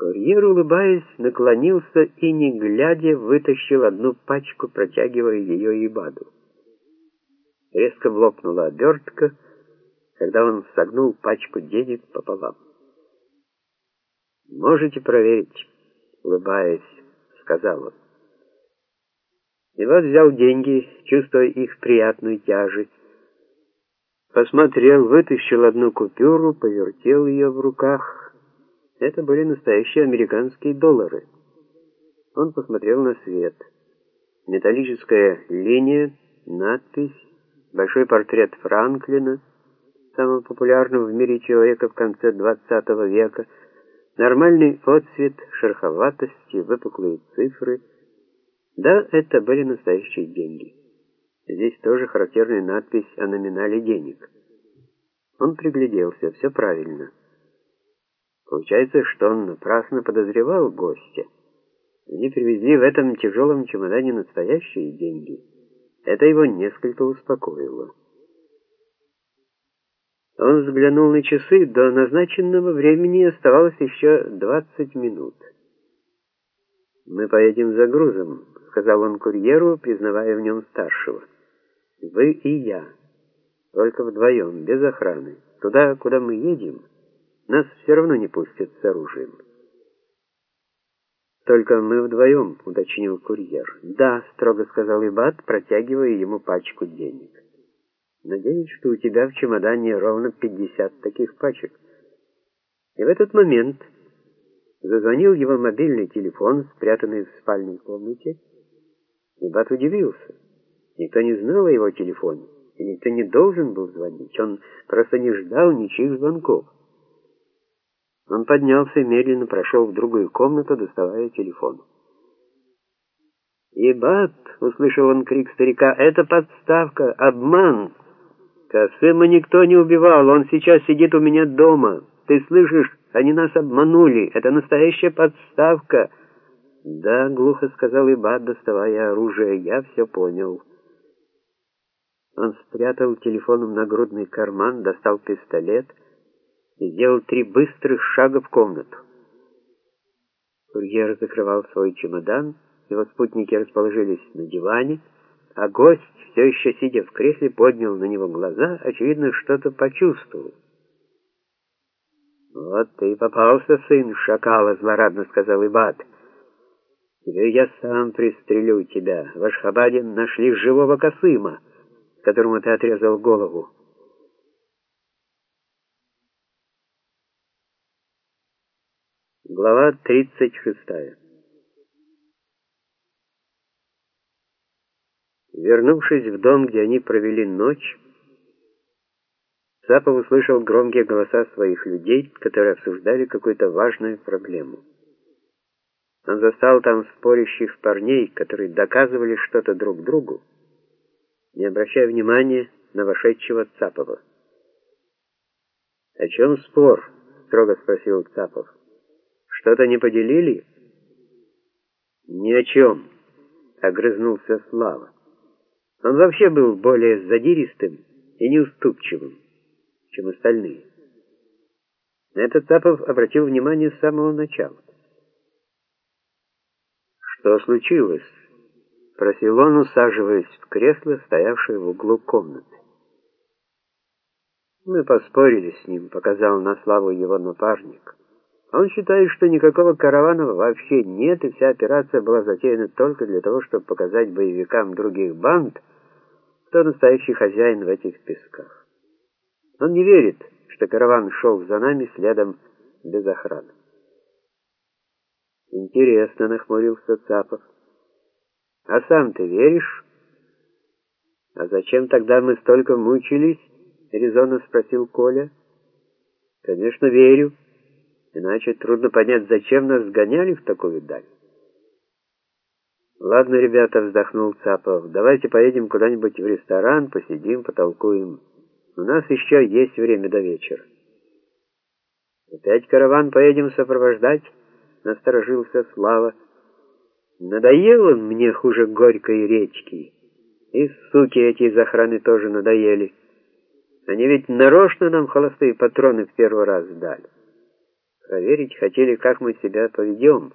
Курьер, улыбаясь, наклонился и, не глядя, вытащил одну пачку, протягивая ее Ибаду. Резко лопнула обертка, когда он согнул пачку денег пополам. «Можете проверить», — улыбаясь, сказал он. Иван взял деньги, чувствуя их приятную тяжесть. Посмотрел, вытащил одну купюру, повертел ее в руках — это были настоящие американские доллары. Он посмотрел на свет. Металлическая линия, надпись, большой портрет Франклина, самого популярного в мире человека в конце 20 века, нормальный отцвет, шероховатости, выпуклые цифры. Да, это были настоящие деньги. Здесь тоже характерная надпись о номинале денег. Он пригляделся, все правильно. Получается, что он напрасно подозревал гостя. Они привезли в этом тяжелом чемодане настоящие деньги. Это его несколько успокоило. Он взглянул на часы, до назначенного времени оставалось еще 20 минут. «Мы поедем за грузом», — сказал он курьеру, признавая в нем старшего. «Вы и я. Только вдвоем, без охраны. Туда, куда мы едем...» Нас все равно не пустят с оружием. «Только мы вдвоем», — уточнил курьер. «Да», — строго сказал Ибат, протягивая ему пачку денег. «Надеюсь, что у тебя в чемодане ровно пятьдесят таких пачек». И в этот момент зазвонил его мобильный телефон, спрятанный в спальной комнате. Ибат удивился. Никто не знал о его телефоне, и никто не должен был звонить. Он просто не ждал ничьих звонков. Он поднялся и медленно прошел в другую комнату, доставая телефон. «Ебат!» — услышал он крик старика. «Это подставка! Обман! Касыма никто не убивал, он сейчас сидит у меня дома. Ты слышишь? Они нас обманули. Это настоящая подставка!» «Да», — глухо сказал Ибат, доставая оружие, — «я все понял». Он спрятал телефон в нагрудный карман, достал пистолет — сделал три быстрых шага в комнату. Курьер закрывал свой чемодан, его спутники расположились на диване, а гость, все еще сидя в кресле, поднял на него глаза, очевидно, что-то почувствовал. «Вот ты и попался, сын шакала», — злорадно сказал Ибат. «Тебе я сам пристрелю тебя. В Ашхабаде нашли живого Касыма, которому ты отрезал голову». Глава 36. Вернувшись в дом, где они провели ночь, Сапов услышал громкие голоса своих людей, которые обсуждали какую-то важную проблему. Он застал там спорящих парней, которые доказывали что-то друг другу, не обращая внимания на вошедшего Цапова. «О чем спор?» — строго спросил Цапов. Что-то не поделили? Ни о чем, огрызнулся Слава. Он вообще был более задиристым и неуступчивым, чем остальные. На этот Тапов обратил внимание с самого начала. «Что случилось?» — просил он, усаживаясь в кресло, стоявшее в углу комнаты. «Мы поспорили с ним», — показал на славу его напарник. Он считает, что никакого каравана вообще нет, и вся операция была затеяна только для того, чтобы показать боевикам других банд, кто настоящий хозяин в этих песках. Он не верит, что караван шел за нами следом без охраны. Интересно, нахмурился Цапов. А сам ты веришь? А зачем тогда мы столько мучились? резонно спросил Коля. Конечно, верю. Иначе трудно понять, зачем нас сгоняли в такую даль. «Ладно, ребята», — вздохнул Цапов, — «давайте поедем куда-нибудь в ресторан, посидим, потолкуем. У нас еще есть время до вечера». «Опять караван поедем сопровождать?» — насторожился Слава. «Надоел он мне хуже горькой речки. И суки эти из охраны тоже надоели. Они ведь нарочно нам холостые патроны в первый раз дали». Проверить хотели, как мы себя поведем.